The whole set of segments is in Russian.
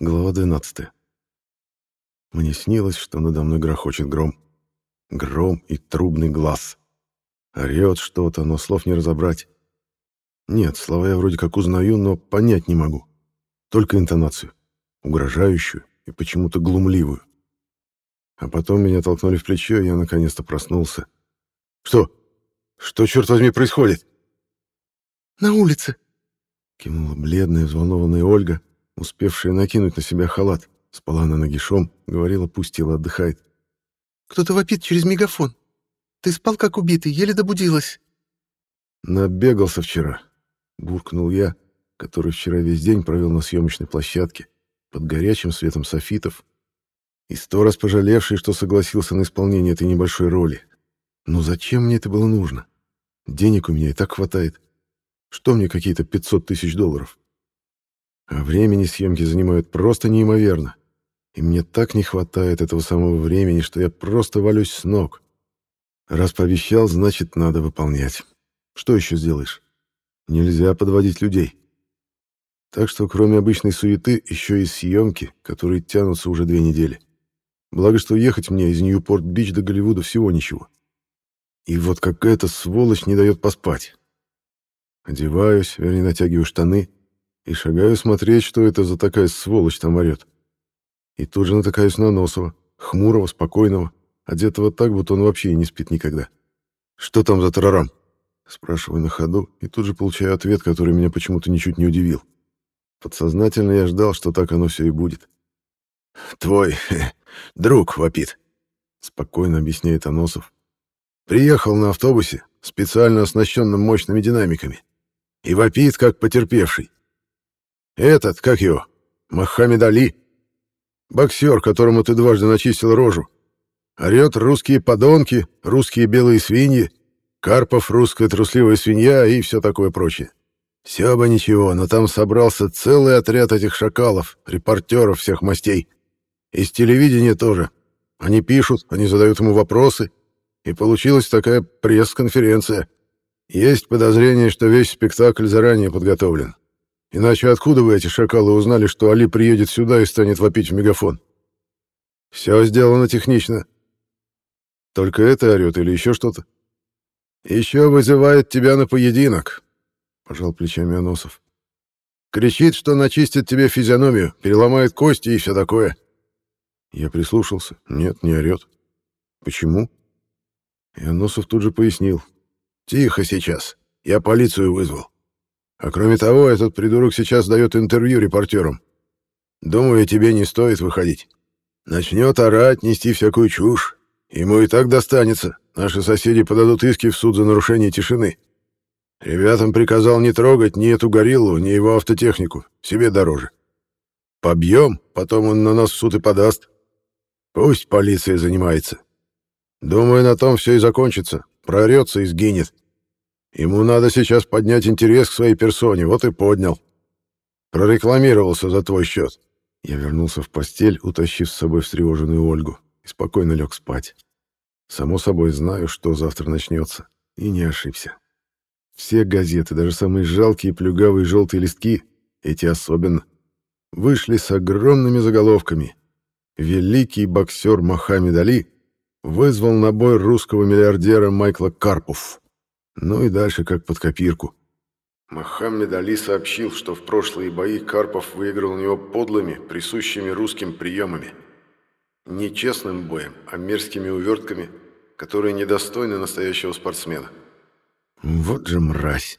Глава 12. Мне снилось, что надо мной грохочет гром. Гром и трубный глаз. Орет что-то, но слов не разобрать. Нет, слова я вроде как узнаю, но понять не могу. Только интонацию. Угрожающую и почему-то глумливую. А потом меня толкнули в плечо, и я наконец-то проснулся. «Что? Что, черт возьми, происходит?» «На улице!» — кивнула бледная, взволнованная Ольга, успевшая накинуть на себя халат. Спала она нагишом, говорила, пусть тело отдыхает. «Кто-то вопит через мегафон. Ты спал как убитый, еле добудилась». «Набегался вчера», — буркнул я, который вчера весь день провел на съемочной площадке, под горячим светом софитов, и сто раз пожалевший, что согласился на исполнение этой небольшой роли. Но зачем мне это было нужно? Денег у меня и так хватает. Что мне какие-то 500 тысяч долларов? А времени съемки занимают просто неимоверно. И мне так не хватает этого самого времени, что я просто валюсь с ног. Раз пообещал, значит, надо выполнять. Что еще сделаешь? Нельзя подводить людей. Так что, кроме обычной суеты, еще и съемки, которые тянутся уже две недели. Благо, что ехать мне из Ньюпорт-Бич до Голливуда всего ничего. И вот какая-то сволочь не дает поспать. Одеваюсь, вернее, натягиваю штаны и шагаю смотреть, что это за такая сволочь там орет. И тут же натыкаюсь на Носова, хмурого, спокойного, одетого так, будто он вообще и не спит никогда. «Что там за тарарам?» Спрашиваю на ходу, и тут же получаю ответ, который меня почему-то ничуть не удивил. Подсознательно я ждал, что так оно все и будет. «Твой друг вопит», — спокойно объясняет Аносов. «Приехал на автобусе, специально оснащенным мощными динамиками, и вопит, как потерпевший. Этот, как его, Мохаммед Али, боксер, которому ты дважды начистил рожу. Орет русские подонки, русские белые свиньи, Карпов русская трусливая свинья и все такое прочее. Все бы ничего, но там собрался целый отряд этих шакалов, репортеров всех мастей. Из телевидения тоже. Они пишут, они задают ему вопросы, и получилась такая пресс-конференция. Есть подозрение, что весь спектакль заранее подготовлен. Иначе откуда вы, эти шакалы, узнали, что Али приедет сюда и станет вопить в мегафон? Все сделано технично. Только это орет или еще что-то? Еще вызывает тебя на поединок, пожал плечами Аносов. Кричит, что начистит тебе физиономию, переломает кости и все такое. Я прислушался. Нет, не орет. Почему? И Аносов тут же пояснил. Тихо сейчас. Я полицию вызвал. А кроме того, этот придурок сейчас дает интервью репортерам. Думаю, тебе не стоит выходить. Начнет орать, нести всякую чушь. Ему и так достанется. Наши соседи подадут иски в суд за нарушение тишины. Ребятам приказал не трогать ни эту гориллу, ни его автотехнику. Себе дороже. Побьем, потом он на нас в суд и подаст. Пусть полиция занимается. Думаю, на том все и закончится. Прорется и сгинет. Ему надо сейчас поднять интерес к своей персоне, вот и поднял. Прорекламировался за твой счет. Я вернулся в постель, утащив с собой встревоженную Ольгу, и спокойно лег спать. Само собой, знаю, что завтра начнется, и не ошибся. Все газеты, даже самые жалкие плюгавые желтые листки, эти особенно, вышли с огромными заголовками. Великий боксер Мохаммед Али вызвал на бой русского миллиардера Майкла Карпов. Ну и дальше как под копирку. Мохаммед Али сообщил, что в прошлые бои Карпов выиграл у него подлыми, присущими русским приемами. Не честным боем, а мерзкими увертками, которые недостойны настоящего спортсмена. Вот же мразь.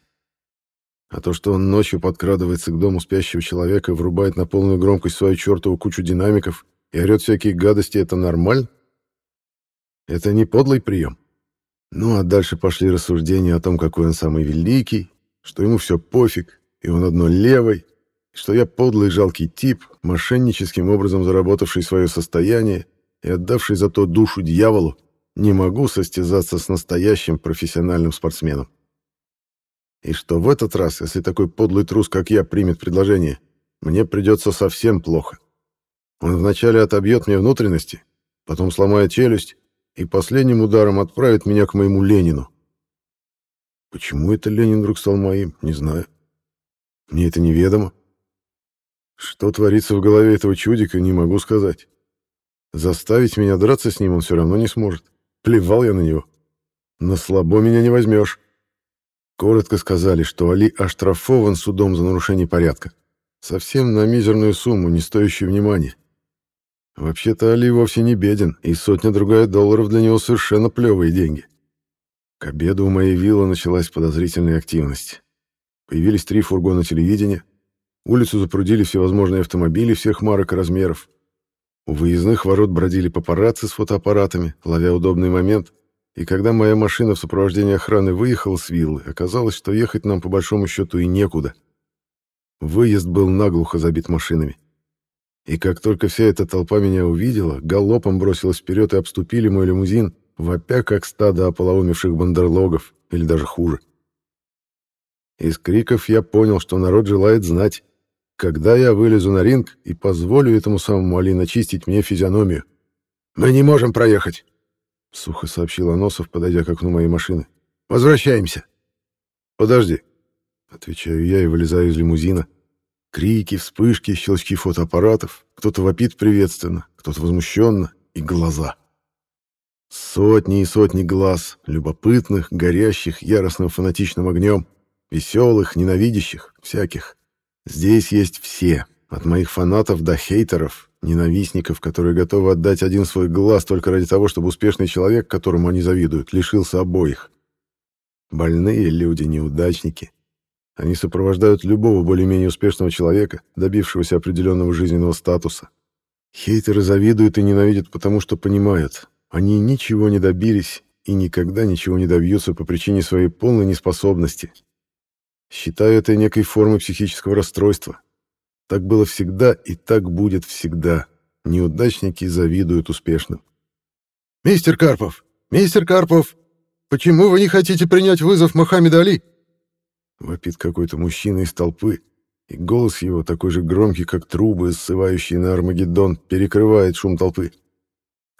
А то, что он ночью подкрадывается к дому спящего человека, врубает на полную громкость свою чертову кучу динамиков и орет всякие гадости, это нормально? Это не подлый прием? Ну а дальше пошли рассуждения о том, какой он самый великий, что ему все пофиг, и он одно левой, что я подлый жалкий тип, мошенническим образом заработавший свое состояние и отдавший за то душу дьяволу, не могу состязаться с настоящим профессиональным спортсменом. И что в этот раз, если такой подлый трус, как я, примет предложение, мне придется совсем плохо. Он вначале отобьет мне внутренности, потом сломает челюсть, и последним ударом отправит меня к моему Ленину. Почему это Ленин вдруг стал моим, не знаю. Мне это неведомо. Что творится в голове этого чудика, не могу сказать. Заставить меня драться с ним он все равно не сможет. Плевал я на него. На слабо меня не возьмешь. Коротко сказали, что Али оштрафован судом за нарушение порядка. Совсем на мизерную сумму, не стоящую внимания. Вообще-то Али вовсе не беден, и сотня-другая долларов для него совершенно плевые деньги. К обеду у моей виллы началась подозрительная активность. Появились три фургона телевидения, улицу запрудили всевозможные автомобили всех марок и размеров. У выездных ворот бродили папарацци с фотоаппаратами, ловя удобный момент, и когда моя машина в сопровождении охраны выехала с виллы, оказалось, что ехать нам по большому счету и некуда. Выезд был наглухо забит машинами. И как только вся эта толпа меня увидела, галопом бросилась вперед и обступили мой лимузин, вопя как стадо ополоумевших бандерлогов, или даже хуже. Из криков я понял, что народ желает знать, когда я вылезу на ринг и позволю этому самому Али начистить мне физиономию. «Мы не можем проехать», — сухо сообщил Аносов, подойдя к окну моей машины. «Возвращаемся». «Подожди», — отвечаю я и вылезаю из лимузина. Крики, вспышки, щелчки фотоаппаратов. Кто-то вопит приветственно, кто-то возмущенно. И глаза. Сотни и сотни глаз, любопытных, горящих яростным фанатичным огнем, веселых, ненавидящих, всяких. Здесь есть все, от моих фанатов до хейтеров, ненавистников, которые готовы отдать один свой глаз только ради того, чтобы успешный человек, которому они завидуют, лишился обоих. Больные люди, неудачники. Они сопровождают любого более-менее успешного человека, добившегося определенного жизненного статуса. Хейтеры завидуют и ненавидят потому, что понимают, они ничего не добились и никогда ничего не добьются по причине своей полной неспособности. Считаю это некой формой психического расстройства. Так было всегда и так будет всегда. Неудачники завидуют успешным. «Мистер Карпов! Мистер Карпов! Почему вы не хотите принять вызов Мохаммеда Али?» Вопит какой-то мужчина из толпы, и голос его, такой же громкий, как трубы, ссывающие на Армагеддон, перекрывает шум толпы.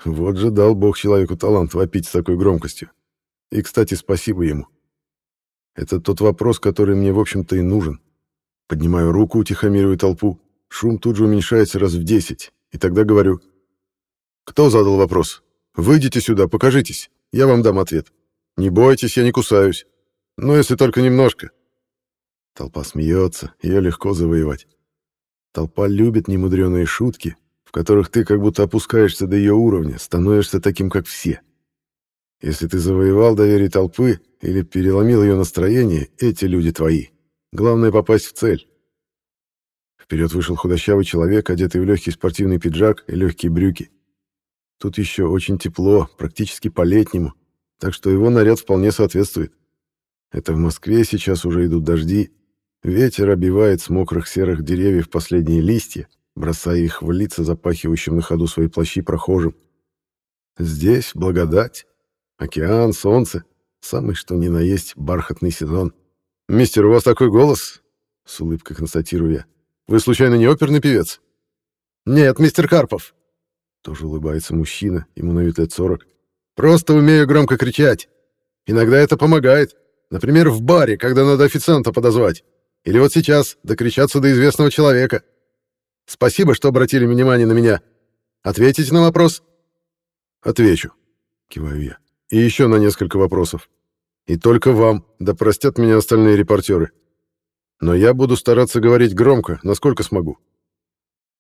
Вот же дал Бог человеку талант вопить с такой громкостью. И, кстати, спасибо ему. Это тот вопрос, который мне, в общем-то, и нужен. Поднимаю руку, утихомириваю толпу. Шум тут же уменьшается раз в десять. И тогда говорю. «Кто задал вопрос? Выйдите сюда, покажитесь. Я вам дам ответ. Не бойтесь, я не кусаюсь. Но если только немножко». Толпа смеется, ее легко завоевать. Толпа любит немудреные шутки, в которых ты как будто опускаешься до ее уровня, становишься таким, как все. Если ты завоевал доверие толпы или переломил ее настроение, эти люди твои. Главное — попасть в цель. Вперед вышел худощавый человек, одетый в легкий спортивный пиджак и легкие брюки. Тут еще очень тепло, практически по-летнему, так что его наряд вполне соответствует. Это в Москве сейчас уже идут дожди, ветер обивает с мокрых серых деревьев последние листья, бросая их в лица запахивающим на ходу свои плащи прохожим. Здесь благодать, океан, солнце, самый что ни на есть бархатный сезон. «Мистер, у вас такой голос?» — с улыбкой констатирую я. «Вы, случайно, не оперный певец?» «Нет, мистер Карпов!» Тоже улыбается мужчина, ему на вид лет сорок. «Просто умею громко кричать. Иногда это помогает. Например, в баре, когда надо официанта подозвать. Или вот сейчас докричаться до известного человека. Спасибо, что обратили внимание на меня. Ответите на вопрос?» «Отвечу», — киваю я. «И еще на несколько вопросов. И только вам, да простят меня остальные репортеры. Но я буду стараться говорить громко, насколько смогу.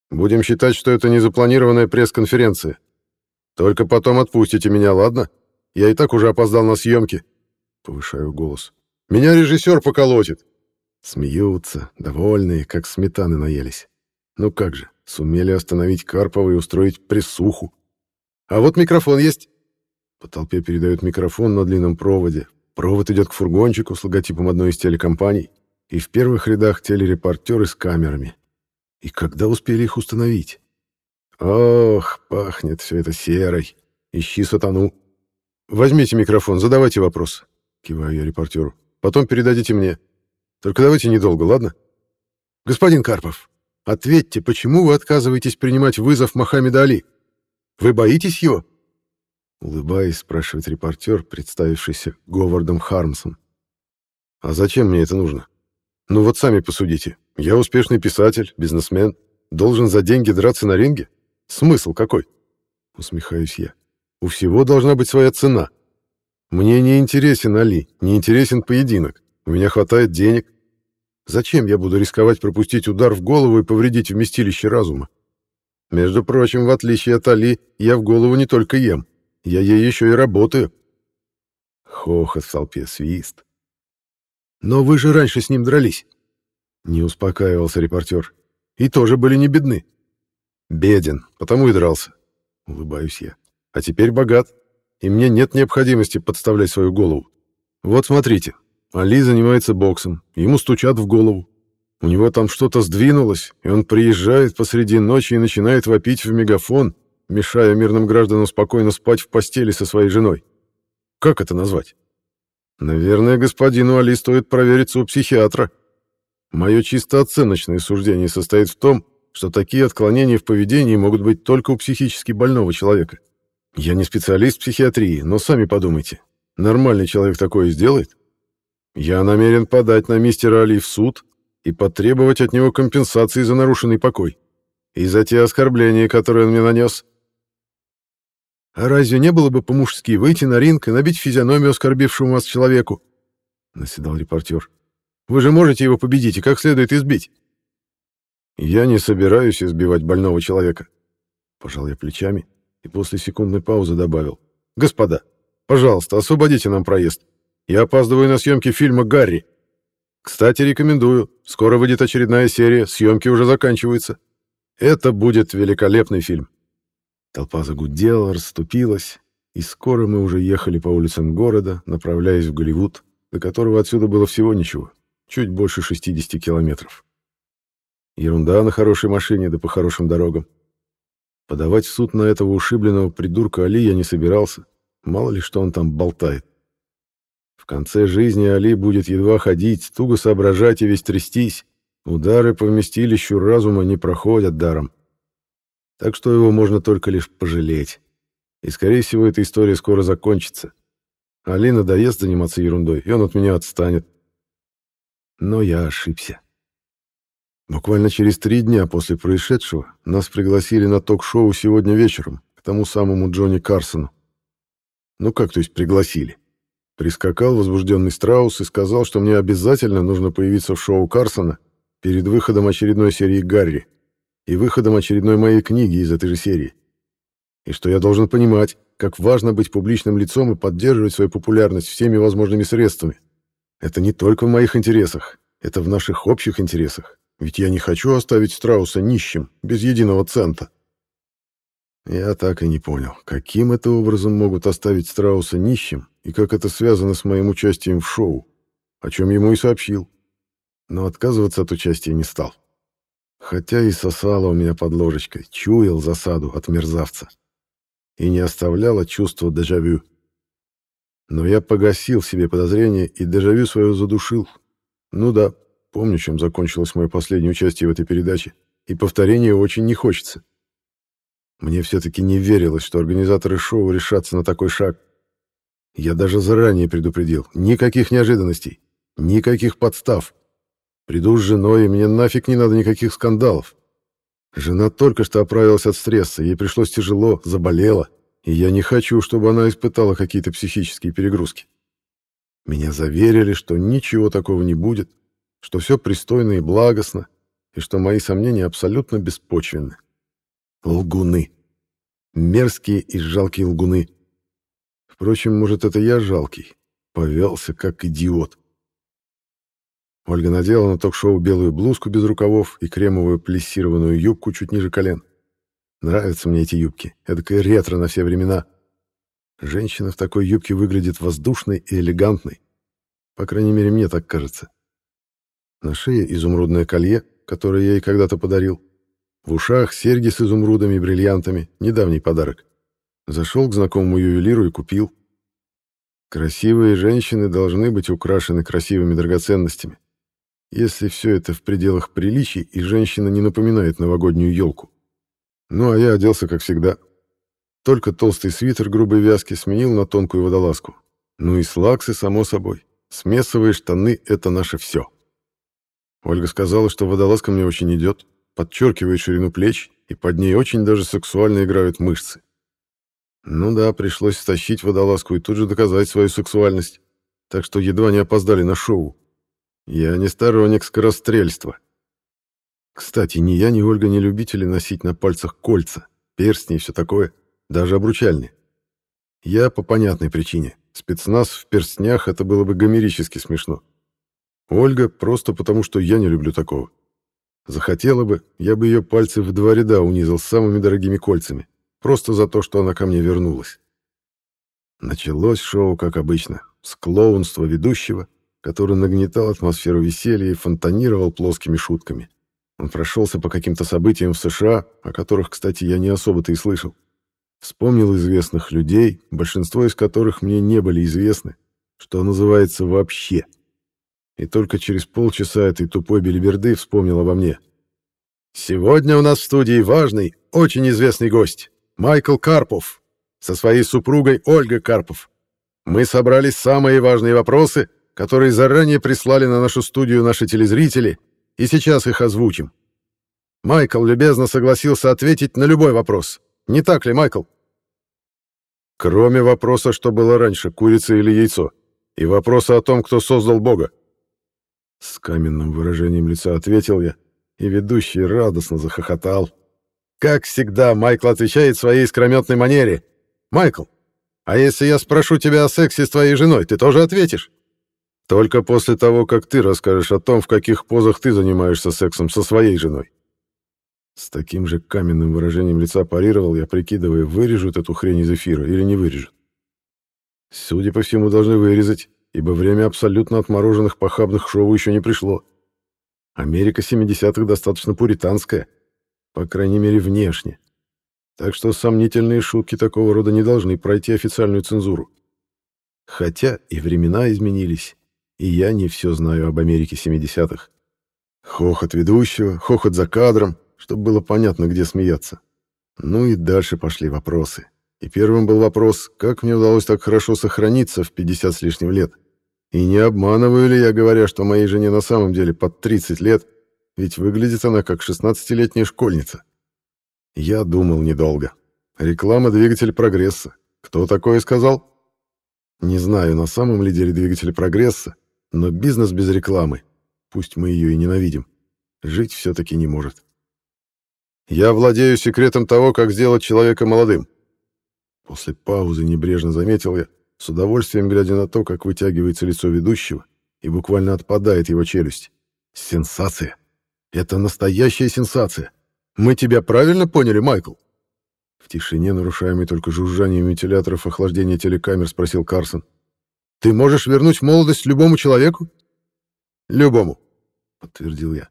Будем считать, что это незапланированная пресс-конференция. Только потом отпустите меня, ладно? Я и так уже опоздал на съемки». Повышаю голос. «Меня режиссер поколотит». Смеются, довольные, как сметаны наелись. Ну как же, сумели остановить Карпова и устроить присуху. А вот микрофон есть. По толпе передают микрофон на длинном проводе. Провод идет к фургончику с логотипом одной из телекомпаний. И в первых рядах телерепортеры с камерами. И когда успели их установить? Ох, пахнет все это серой. Ищи сатану. Возьмите микрофон, задавайте вопрос. Киваю я репортеру. Потом передадите мне. Только давайте недолго, ладно? Господин Карпов, Ответьте, почему вы отказываетесь принимать вызов Мохаммеда Али? Вы боитесь его?» Улыбаясь, спрашивает репортер, представившийся Говардом Хармсом. «А зачем мне это нужно? Ну вот сами посудите. Я успешный писатель, бизнесмен, должен за деньги драться на ринге? Смысл какой? Усмехаюсь я. У всего должна быть своя цена. Мне не интересен Али, не интересен поединок. У меня хватает денег. Зачем я буду рисковать пропустить удар в голову и повредить вместилище разума? Между прочим, в отличие от Али, я в голову не только ем. Я ей еще и работаю. Хохот в толпе, свист. Но вы же раньше с ним дрались. Не успокаивался репортер. И тоже были не бедны. Беден, потому и дрался. Улыбаюсь я. А теперь богат. И мне нет необходимости подставлять свою голову. Вот смотрите. Али занимается боксом. Ему стучат в голову. У него там что-то сдвинулось, и он приезжает посреди ночи и начинает вопить в мегафон, мешая мирным гражданам спокойно спать в постели со своей женой. Как это назвать? Наверное, господину Али стоит провериться у психиатра. Мое чисто оценочное суждение состоит в том, что такие отклонения в поведении могут быть только у психически больного человека. Я не специалист психиатрии, но сами подумайте. Нормальный человек такое сделает? Я намерен подать на мистера Али в суд и потребовать от него компенсации за нарушенный покой и за те оскорбления, которые он мне нанес. А разве не было бы по-мужски выйти на ринг и набить физиономию оскорбившему вас человеку? Наседал репортер. Вы же можете его победить и как следует избить. Я не собираюсь избивать больного человека. Пожал я плечами и после секундной паузы добавил. Господа, пожалуйста, освободите нам проезд. Я опаздываю на съемки фильма «Гарри». Кстати, рекомендую. Скоро выйдет очередная серия, съемки уже заканчиваются. Это будет великолепный фильм. Толпа загудела, расступилась, и скоро мы уже ехали по улицам города, направляясь в Голливуд, до которого отсюда было всего ничего, чуть больше 60 километров. Ерунда на хорошей машине, да по хорошим дорогам. Подавать в суд на этого ушибленного придурка Али я не собирался, мало ли что он там болтает. Конце жизни Али будет едва ходить, туго соображать и весь трястись. Удары по вместилищу разума не проходят даром. Так что его можно только лишь пожалеть. И, скорее всего, эта история скоро закончится. Али надоест заниматься ерундой, и он от меня отстанет. Но я ошибся. Буквально через три дня после происшедшего нас пригласили на ток-шоу сегодня вечером к тому самому Джонни Карсону. Ну как, то есть пригласили? Прискакал возбужденный Страус и сказал, что мне обязательно нужно появиться в шоу Карсона перед выходом очередной серии «Гарри» и выходом очередной моей книги из этой же серии. И что я должен понимать, как важно быть публичным лицом и поддерживать свою популярность всеми возможными средствами. Это не только в моих интересах, это в наших общих интересах. Ведь я не хочу оставить Страуса нищим, без единого цента. Я так и не понял, каким это образом могут оставить Страуса нищим и как это связано с моим участием в шоу, о чем ему и сообщил. Но отказываться от участия не стал. Хотя и сосало у меня под ложечкой, чуял засаду от мерзавца. И не оставляло чувство дежавю. Но я погасил себе подозрение и дежавю свое задушил. Ну да, помню, чем закончилось мое последнее участие в этой передаче, и повторения очень не хочется. Мне все-таки не верилось, что организаторы шоу решатся на такой шаг. Я даже заранее предупредил. Никаких неожиданностей. Никаких подстав. Приду с женой, и мне нафиг не надо никаких скандалов. Жена только что оправилась от стресса, ей пришлось тяжело, заболела, и я не хочу, чтобы она испытала какие-то психические перегрузки. Меня заверили, что ничего такого не будет, что все пристойно и благостно, и что мои сомнения абсолютно беспочвенны. Лгуны. Мерзкие и жалкие лгуны. Впрочем, может, это я жалкий. Повелся, как идиот. Ольга надела на ток-шоу белую блузку без рукавов и кремовую плессированную юбку чуть ниже колен. Нравятся мне эти юбки. Эдакое ретро на все времена. Женщина в такой юбке выглядит воздушной и элегантной. По крайней мере, мне так кажется. На шее изумрудное колье, которое я ей когда-то подарил. В ушах серьги с изумрудами и бриллиантами, недавний подарок. Зашел к знакомому ювелиру и купил. Красивые женщины должны быть украшены красивыми драгоценностями. Если все это в пределах приличий, и женщина не напоминает новогоднюю елку. Ну, а я оделся, как всегда. Только толстый свитер грубой вязки сменил на тонкую водолазку. Ну и слаксы, само собой. Смесовые штаны — это наше все. Ольга сказала, что водолазка мне очень идет, подчеркивает ширину плеч, и под ней очень даже сексуально играют мышцы. Ну да, пришлось стащить водолазку и тут же доказать свою сексуальность, так что едва не опоздали на шоу. Я не сторонник скорострельства. Кстати, ни я, ни Ольга не любители носить на пальцах кольца, перстни и все такое, даже обручальные. Я по понятной причине. Спецназ в перстнях — это было бы гомерически смешно. Ольга просто потому, что я не люблю такого. Захотела бы, я бы ее пальцы в два ряда унизал самыми дорогими кольцами, просто за то, что она ко мне вернулась. Началось шоу, как обычно, с клоунства ведущего, который нагнетал атмосферу веселья и фонтанировал плоскими шутками. Он прошелся по каким-то событиям в США, о которых, кстати, я не особо-то и слышал. Вспомнил известных людей, большинство из которых мне не были известны, что называется вообще. И только через полчаса этой тупой белиберды вспомнил обо мне. «Сегодня у нас в студии важный, очень известный гость, Майкл Карпов, со своей супругой Ольгой Карпов. Мы собрали самые важные вопросы, которые заранее прислали на нашу студию наши телезрители, и сейчас их озвучим. Майкл любезно согласился ответить на любой вопрос. Не так ли, Майкл? Кроме вопроса, что было раньше, курица или яйцо, и вопроса о том, кто создал Бога. С каменным выражением лица ответил я, и ведущий радостно захохотал. Как всегда, Майкл отвечает в своей искрометной манере. «Майкл, а если я спрошу тебя о сексе с твоей женой, ты тоже ответишь?» «Только после того, как ты расскажешь о том, в каких позах ты занимаешься сексом со своей женой», с таким же каменным выражением лица парировал я, прикидывая, вырежут эту хрень из эфира или не вырежут. Судя по всему, должны вырезать, ибо время абсолютно отмороженных похабных шоу еще не пришло. Америка 70-х достаточно пуританская, по крайней мере, внешне. Так что сомнительные шутки такого рода не должны пройти официальную цензуру. Хотя и времена изменились, и я не все знаю об Америке 70-х. Хохот ведущего, хохот за кадром — чтобы было понятно, где смеяться. Ну и дальше пошли вопросы. И первым был вопрос, как мне удалось так хорошо сохраниться в 50 с лишним лет. И не обманываю ли я, говоря, что моей жене на самом деле под 30 лет, ведь выглядит она как 16-летняя школьница. Я думал недолго. Реклама — двигатель прогресса. Кто такое сказал? Не знаю, на самом ли деле двигатель прогресса, но бизнес без рекламы, пусть мы ее и ненавидим, жить все-таки не может. Я владею секретом того, как сделать человека молодым. После паузы небрежно заметил я, с удовольствием глядя на то, как вытягивается лицо ведущего, и буквально отпадает его челюсть. Сенсация. Это настоящая сенсация. Мы тебя правильно поняли, Майкл? В тишине, нарушаемой только жужжанием вентиляторов охлаждения телекамер, спросил Карсон. Ты можешь вернуть молодость любому человеку? Любому, подтвердил я.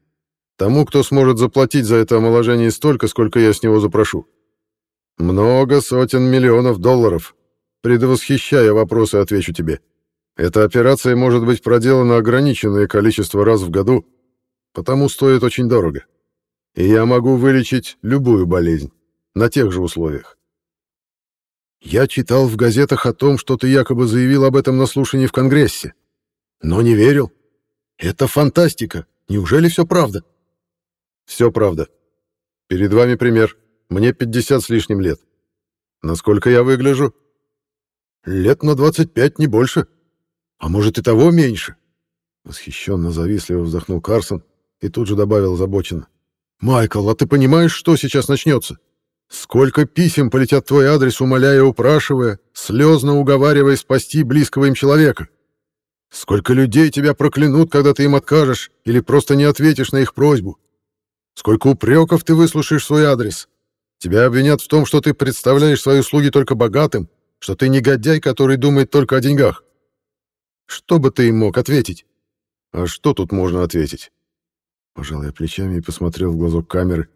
Тому, кто сможет заплатить за это омоложение столько, сколько я с него запрошу. Много сотен миллионов долларов. Предвосхищая вопросы, отвечу тебе. Эта операция может быть проделана ограниченное количество раз в году, потому стоит очень дорого. И я могу вылечить любую болезнь на тех же условиях. Я читал в газетах о том, что ты якобы заявил об этом на слушании в Конгрессе. Но не верил. Это фантастика. Неужели все правда? — все правда. Перед вами пример. Мне 50 с лишним лет. Насколько я выгляжу? Лет на 25, не больше. А может и того меньше. Восхищенно завистливо вздохнул Карсон и тут же добавил озабоченно. «Майкл, а ты понимаешь, что сейчас начнется? Сколько писем полетят в твой адрес, умоляя, упрашивая, слезно уговаривая спасти близкого им человека? Сколько людей тебя проклянут, когда ты им откажешь или просто не ответишь на их просьбу? Сколько упреков ты выслушаешь в свой адрес. Тебя обвинят в том, что ты представляешь свои услуги только богатым, что ты негодяй, который думает только о деньгах. Что бы ты им мог ответить? А что тут можно ответить? Пожал я плечами и посмотрел в глазок камеры.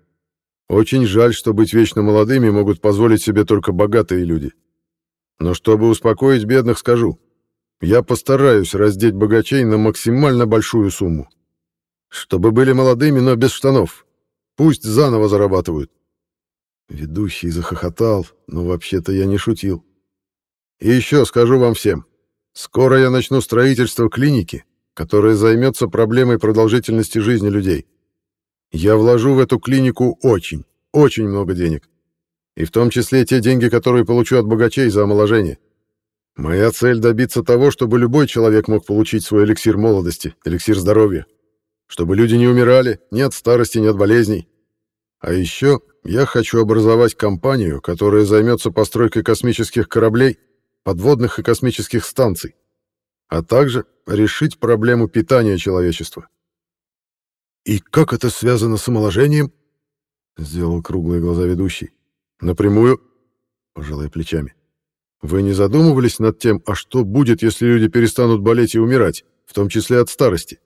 Очень жаль, что быть вечно молодыми могут позволить себе только богатые люди. Но чтобы успокоить бедных, скажу. Я постараюсь раздеть богачей на максимально большую сумму. Чтобы были молодыми, но без штанов, Пусть заново зарабатывают. Ведущий захохотал, но вообще-то я не шутил. И еще скажу вам всем. Скоро я начну строительство клиники, которая займется проблемой продолжительности жизни людей. Я вложу в эту клинику очень, очень много денег. И в том числе те деньги, которые получу от богачей за омоложение. Моя цель добиться того, чтобы любой человек мог получить свой эликсир молодости, эликсир здоровья. Чтобы люди не умирали ни от старости, ни от болезней. А еще я хочу образовать компанию, которая займется постройкой космических кораблей, подводных и космических станций, а также решить проблему питания человечества. «И как это связано с омоложением?» — сделал круглые глаза ведущий. «Напрямую?» — пожалуй плечами. «Вы не задумывались над тем, а что будет, если люди перестанут болеть и умирать, в том числе от старости?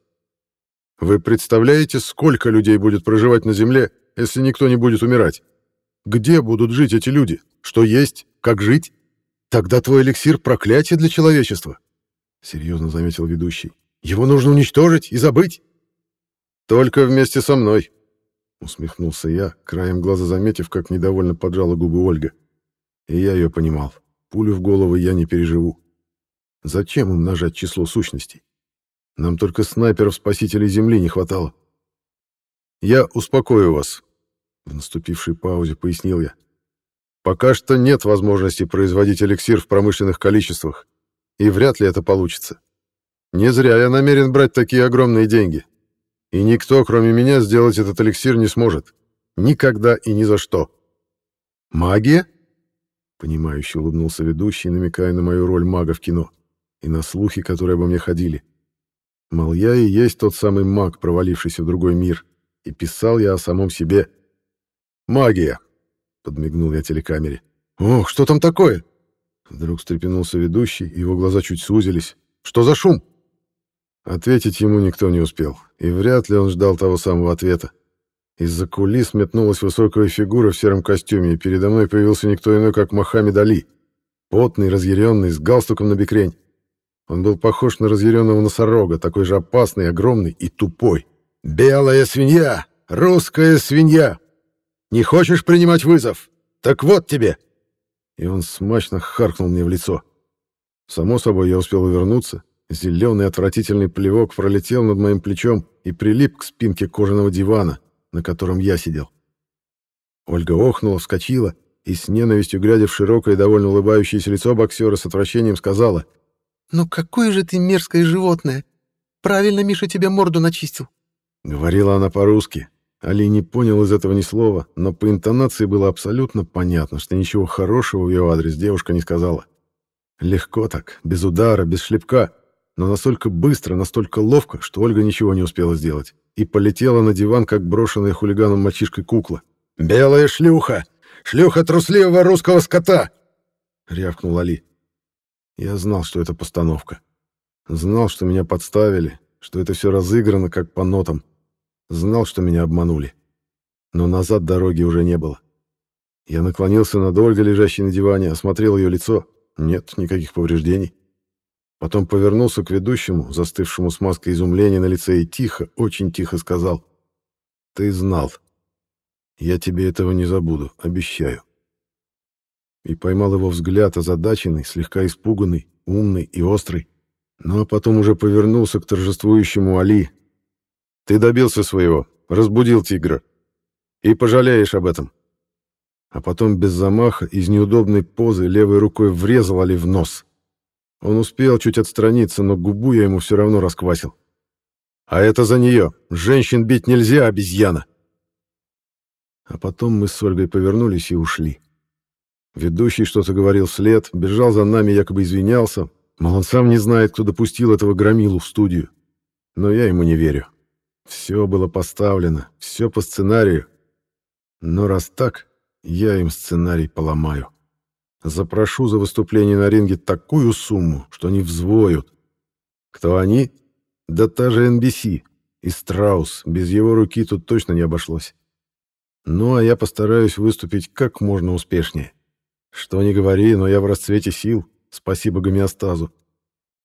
Вы представляете, сколько людей будет проживать на Земле, если никто не будет умирать? Где будут жить эти люди? Что есть? Как жить? Тогда твой эликсир — проклятие для человечества», — серьезно заметил ведущий. «Его нужно уничтожить и забыть». «Только вместе со мной», — усмехнулся я, краем глаза заметив, как недовольно поджала губы Ольга. И я ее понимал. Пулю в голову я не переживу. Зачем умножать число сущностей? Нам только снайперов-спасителей Земли не хватало. Я успокою вас. В наступившей паузе пояснил я. Пока что нет возможности производить эликсир в промышленных количествах, и вряд ли это получится. Не зря я намерен брать такие огромные деньги. И никто, кроме меня, сделать этот эликсир не сможет. Никогда и ни за что. Магия? Понимающе улыбнулся ведущий, намекая на мою роль мага в кино и на слухи, которые обо мне ходили. Мол, я и есть тот самый маг, провалившийся в другой мир, и писал я о самом себе. «Магия!» — подмигнул я телекамере. «Ох, что там такое?» Вдруг встрепенулся ведущий, его глаза чуть сузились. «Что за шум?» Ответить ему никто не успел, и вряд ли он ждал того самого ответа. Из-за кулис метнулась высокая фигура в сером костюме, и передо мной появился никто иной, как Мохаммед Али. Потный, разъяренный, с галстуком на бекрень. Он был похож на разъяренного носорога, такой же опасный, огромный и тупой. «Белая свинья! Русская свинья! Не хочешь принимать вызов? Так вот тебе!» И он смачно харкнул мне в лицо. Само собой, я успел увернуться, Зеленый отвратительный плевок пролетел над моим плечом и прилип к спинке кожаного дивана, на котором я сидел. Ольга охнула, вскочила и с ненавистью, глядя в широкое и довольно улыбающееся лицо боксера с отвращением, сказала. «Ну какое же ты мерзкое животное! Правильно Миша тебе морду начистил!» Говорила она по-русски. Али не понял из этого ни слова, но по интонации было абсолютно понятно, что ничего хорошего в его адрес девушка не сказала. Легко так, без удара, без шлепка — но настолько быстро, настолько ловко, что Ольга ничего не успела сделать, и полетела на диван, как брошенная хулиганом мальчишкой кукла. «Белая шлюха! Шлюха трусливого русского скота!» — рявкнул Али. Я знал, что это постановка. Знал, что меня подставили, что это все разыграно, как по нотам. Знал, что меня обманули. Но назад дороги уже не было. Я наклонился над Ольгой, лежащей на диване, осмотрел ее лицо. Нет никаких повреждений. Потом повернулся к ведущему, застывшему с маской изумления на лице, и тихо, очень тихо сказал. «Ты знал. Я тебе этого не забуду, обещаю». И поймал его взгляд, озадаченный, слегка испуганный, умный и острый. Ну а потом уже повернулся к торжествующему Али. «Ты добился своего, разбудил тигра. И пожалеешь об этом». А потом без замаха, из неудобной позы, левой рукой врезал Али в нос. Он успел чуть отстраниться, но губу я ему все равно расквасил. А это за нее. Женщин бить нельзя, обезьяна. А потом мы с Ольгой повернулись и ушли. Ведущий что-то говорил вслед, бежал за нами, якобы извинялся, мол, он сам не знает, кто допустил этого громилу в студию. Но я ему не верю. Все было поставлено, все по сценарию. Но раз так, я им сценарий поломаю. Запрошу за выступление на ринге такую сумму, что они взвоют. Кто они? Да та же NBC. И Страус. Без его руки тут точно не обошлось. Ну, а я постараюсь выступить как можно успешнее. Что ни говори, но я в расцвете сил. Спасибо гомеостазу.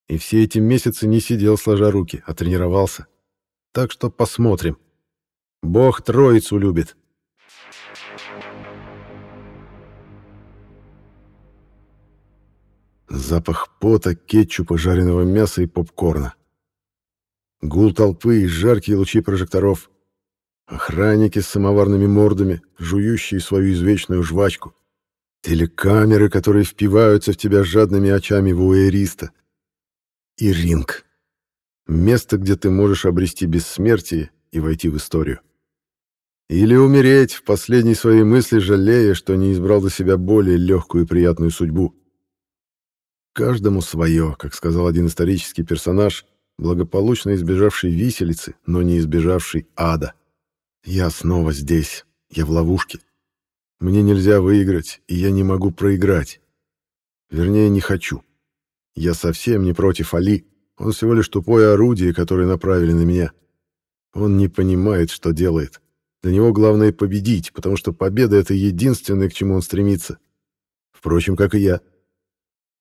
И все эти месяцы не сидел сложа руки, а тренировался. Так что посмотрим. Бог троицу любит. Запах пота, кетчупа, жареного мяса и попкорна. Гул толпы и жаркие лучи прожекторов. Охранники с самоварными мордами, жующие свою извечную жвачку. Телекамеры, которые впиваются в тебя жадными очами вуэриста. И ринг. Место, где ты можешь обрести бессмертие и войти в историю. Или умереть в последней своей мысли, жалея, что не избрал для себя более легкую и приятную судьбу. Каждому свое, как сказал один исторический персонаж, благополучно избежавший виселицы, но не избежавший ада. Я снова здесь, я в ловушке. Мне нельзя выиграть, и я не могу проиграть. Вернее, не хочу. Я совсем не против Али, он всего лишь тупое орудие, которое направили на меня. Он не понимает, что делает. Для него главное победить, потому что победа — это единственное, к чему он стремится. Впрочем, как и я.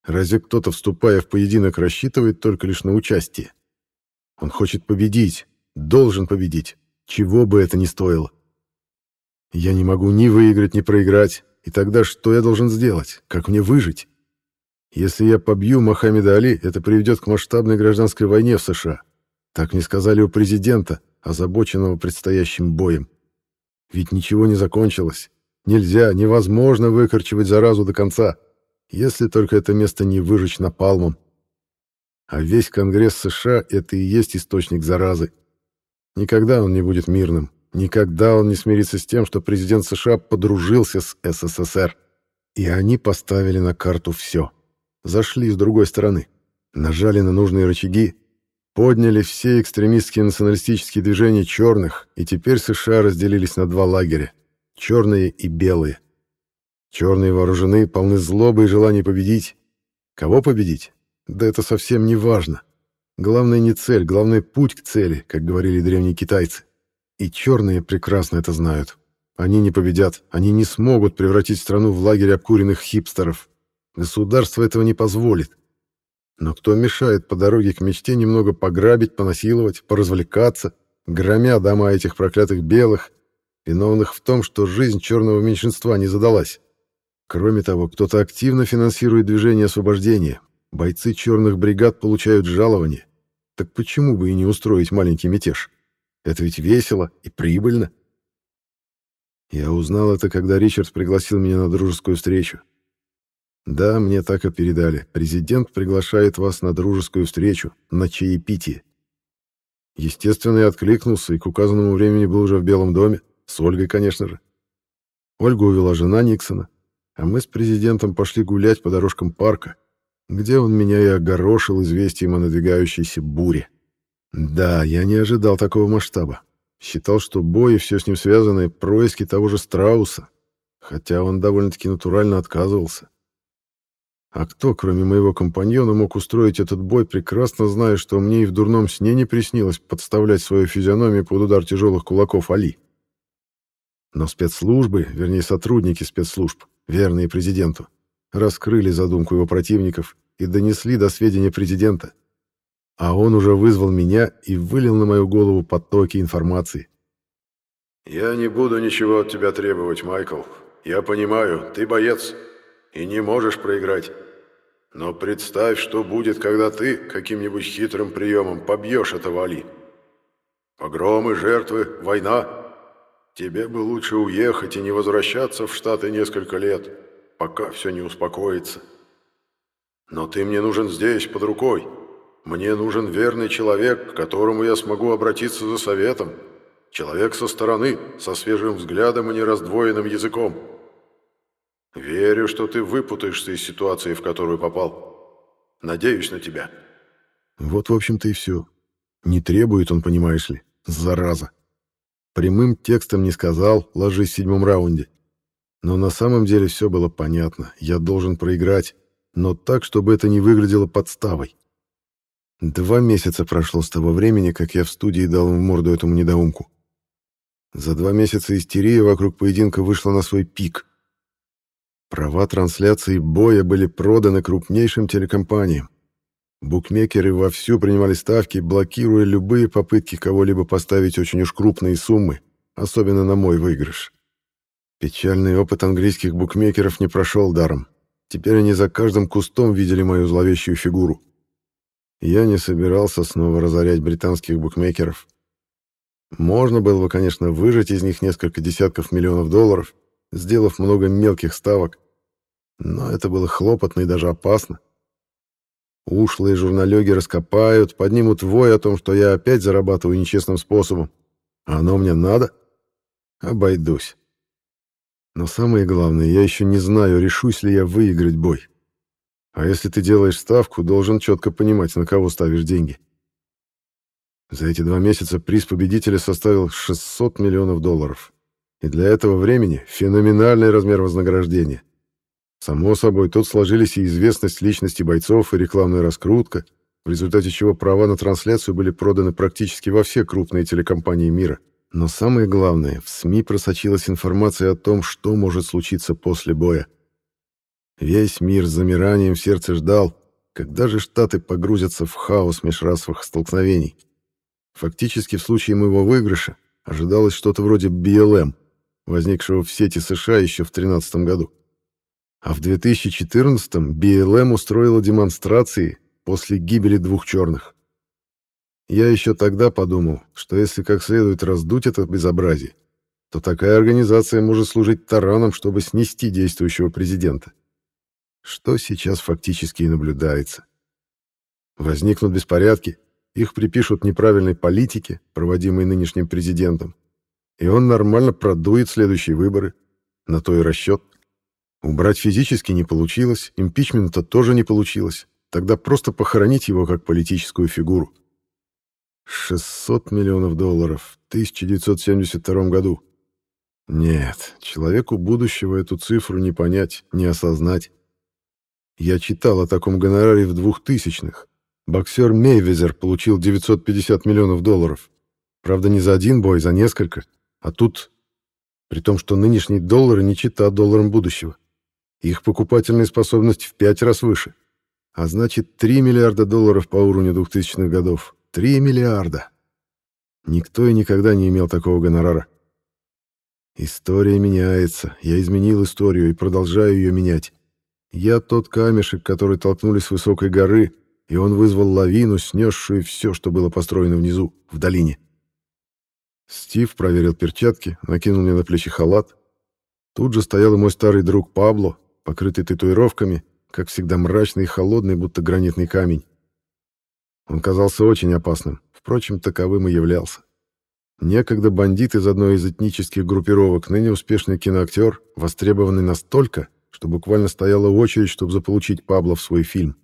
Разве кто-то, вступая в поединок, рассчитывает только лишь на участие? Он хочет победить, должен победить, чего бы это ни стоило. Я не могу ни выиграть, ни проиграть, и тогда что я должен сделать? Как мне выжить? Если я побью Мохаммеда Али, это приведет к масштабной гражданской войне в США. Так мне сказали у президента, озабоченного предстоящим боем. Ведь ничего не закончилось. Нельзя, невозможно выкорчевать заразу до конца, если только это место не выжечь напалмом. А весь Конгресс США — это и есть источник заразы. Никогда он не будет мирным. Никогда он не смирится с тем, что президент США подружился с СССР. И они поставили на карту все. Зашли с другой стороны. Нажали на нужные рычаги подняли все экстремистские националистические движения черных, и теперь США разделились на два лагеря — черные и белые. Черные вооружены, полны злобы и желания победить. Кого победить? Да это совсем не важно. Главное не цель, главное путь к цели, как говорили древние китайцы. И черные прекрасно это знают. Они не победят, они не смогут превратить страну в лагерь обкуренных хипстеров. Государство этого не позволит. Но кто мешает по дороге к мечте немного пограбить, понасиловать, поразвлекаться, громя дома этих проклятых белых, виновных в том, что жизнь черного меньшинства не задалась? Кроме того, кто-то активно финансирует движение освобождения. Бойцы черных бригад получают жалование. Так почему бы и не устроить маленький мятеж? Это ведь весело и прибыльно. Я узнал это, когда Ричард пригласил меня на дружескую встречу. Да, мне так и передали. Президент приглашает вас на дружескую встречу, на чаепитие. Естественно, я откликнулся и к указанному времени был уже в Белом доме, с Ольгой, конечно же. Ольгу увела жена Никсона, а мы с президентом пошли гулять по дорожкам парка, где он меня и огорошил известием о надвигающейся буре. Да, я не ожидал такого масштаба. Считал, что бой и все с ним связанное — происки того же Страуса, хотя он довольно-таки натурально отказывался. А кто, кроме моего компаньона, мог устроить этот бой, прекрасно зная, что мне и в дурном сне не приснилось подставлять свою физиономию под удар тяжелых кулаков Али? Но спецслужбы, вернее сотрудники спецслужб, верные президенту, раскрыли задумку его противников и донесли до сведения президента. А он уже вызвал меня и вылил на мою голову потоки информации. «Я не буду ничего от тебя требовать, Майкл. Я понимаю, ты боец» и не можешь проиграть. Но представь, что будет, когда ты каким-нибудь хитрым приемом побьешь этого Али. Погромы, жертвы, война. Тебе бы лучше уехать и не возвращаться в Штаты несколько лет, пока все не успокоится. Но ты мне нужен здесь, под рукой. Мне нужен верный человек, к которому я смогу обратиться за советом. Человек со стороны, со свежим взглядом и нераздвоенным языком. Верю, что ты выпутаешься из ситуации, в которую попал. Надеюсь на тебя. Вот, в общем-то, и все. Не требует он, понимаешь ли, зараза. Прямым текстом не сказал «ложись в седьмом раунде». Но на самом деле все было понятно. Я должен проиграть, но так, чтобы это не выглядело подставой. Два месяца прошло с того времени, как я в студии дал в морду этому недоумку. За два месяца истерия вокруг поединка вышла на свой пик. Права трансляции боя были проданы крупнейшим телекомпаниям. Букмекеры вовсю принимали ставки, блокируя любые попытки кого-либо поставить очень уж крупные суммы, особенно на мой выигрыш. Печальный опыт английских букмекеров не прошел даром. Теперь они за каждым кустом видели мою зловещую фигуру. Я не собирался снова разорять британских букмекеров. Можно было бы, конечно, выжать из них несколько десятков миллионов долларов, сделав много мелких ставок, но это было хлопотно и даже опасно. Ушлые журналёги раскопают, поднимут вой о том, что я опять зарабатываю нечестным способом. А оно мне надо? Обойдусь. Но самое главное, я еще не знаю, решусь ли я выиграть бой. А если ты делаешь ставку, должен четко понимать, на кого ставишь деньги. За эти два месяца приз победителя составил 600 миллионов долларов. И для этого времени феноменальный размер вознаграждения. Само собой, тут сложились и известность личности бойцов, и рекламная раскрутка, в результате чего права на трансляцию были проданы практически во все крупные телекомпании мира. Но самое главное, в СМИ просочилась информация о том, что может случиться после боя. Весь мир с замиранием в сердце ждал, когда же Штаты погрузятся в хаос межрасовых столкновений. Фактически в случае моего выигрыша ожидалось что-то вроде БЛМ, возникшего в сети США еще в 2013 году. А в 2014-м БЛМ устроила демонстрации после гибели двух черных. Я еще тогда подумал, что если как следует раздуть это безобразие, то такая организация может служить тараном, чтобы снести действующего президента. Что сейчас фактически и наблюдается. Возникнут беспорядки, их припишут неправильной политике, проводимой нынешним президентом, и он нормально продует следующие выборы. На то и расчет. Убрать физически не получилось, импичмента тоже не получилось. Тогда просто похоронить его как политическую фигуру. 600 миллионов долларов в 1972 году. Нет, человеку будущего эту цифру не понять, не осознать. Я читал о таком гонораре в 2000-х. Боксер Мейвезер получил 950 миллионов долларов. Правда, не за один бой, за несколько. А тут... При том, что нынешние доллары не чита долларам будущего. Их покупательная способность в пять раз выше. А значит, 3 миллиарда долларов по уровню 2000-х годов. 3 миллиарда. Никто и никогда не имел такого гонорара. История меняется. Я изменил историю и продолжаю ее менять. Я тот камешек, который толкнули с высокой горы, и он вызвал лавину, снесшую все, что было построено внизу, в долине. Стив проверил перчатки, накинул мне на плечи халат. Тут же стоял и мой старый друг Пабло, покрытый татуировками, как всегда мрачный и холодный, будто гранитный камень. Он казался очень опасным, впрочем, таковым и являлся. Некогда бандит из одной из этнических группировок, ныне успешный киноактер, востребованный настолько, что буквально стояла очередь, чтобы заполучить Пабло в свой фильм.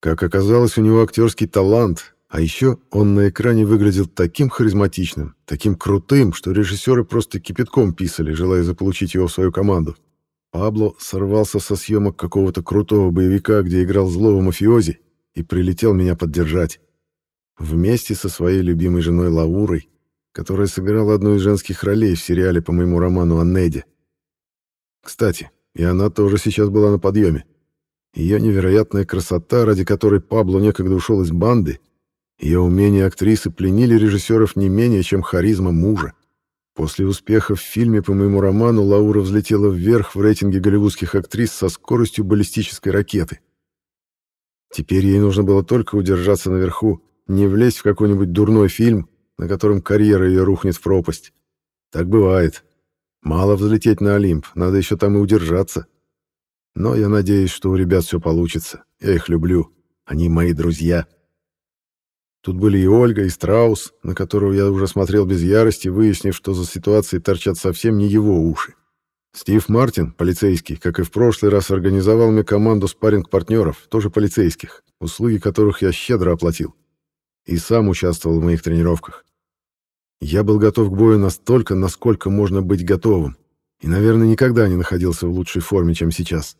Как оказалось, у него актерский талант, а еще он на экране выглядел таким харизматичным, таким крутым, что режиссеры просто кипятком писали, желая заполучить его в свою команду. Пабло сорвался со съемок какого-то крутого боевика, где играл злого мафиози, и прилетел меня поддержать. Вместе со своей любимой женой Лаурой, которая сыграла одну из женских ролей в сериале по моему роману о Неде. Кстати, и она тоже сейчас была на подъеме. Ее невероятная красота, ради которой Пабло некогда ушел из банды, ее умения актрисы пленили режиссеров не менее, чем харизма мужа. После успеха в фильме по моему роману Лаура взлетела вверх в рейтинге голливудских актрис со скоростью баллистической ракеты. Теперь ей нужно было только удержаться наверху, не влезть в какой-нибудь дурной фильм, на котором карьера ее рухнет в пропасть. Так бывает. Мало взлететь на Олимп, надо еще там и удержаться. Но я надеюсь, что у ребят все получится. Я их люблю. Они мои друзья. Тут были и Ольга, и Страус, на которого я уже смотрел без ярости, выяснив, что за ситуацией торчат совсем не его уши. Стив Мартин, полицейский, как и в прошлый раз, организовал мне команду спарринг-партнеров, тоже полицейских, услуги которых я щедро оплатил. И сам участвовал в моих тренировках. Я был готов к бою настолько, насколько можно быть готовым, и, наверное, никогда не находился в лучшей форме, чем сейчас.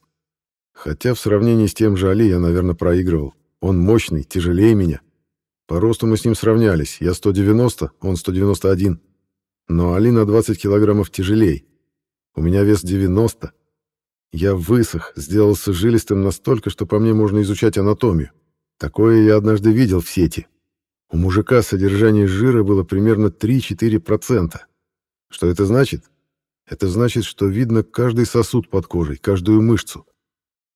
Хотя в сравнении с тем же Али я, наверное, проигрывал. Он мощный, тяжелее меня. По росту мы с ним сравнялись. Я 190, он 191. Но Али на 20 килограммов тяжелее. У меня вес 90. Я высох, сделался жилистым настолько, что по мне можно изучать анатомию. Такое я однажды видел в сети. У мужика содержание жира было примерно 3-4%. Что это значит? Это значит, что видно каждый сосуд под кожей, каждую мышцу.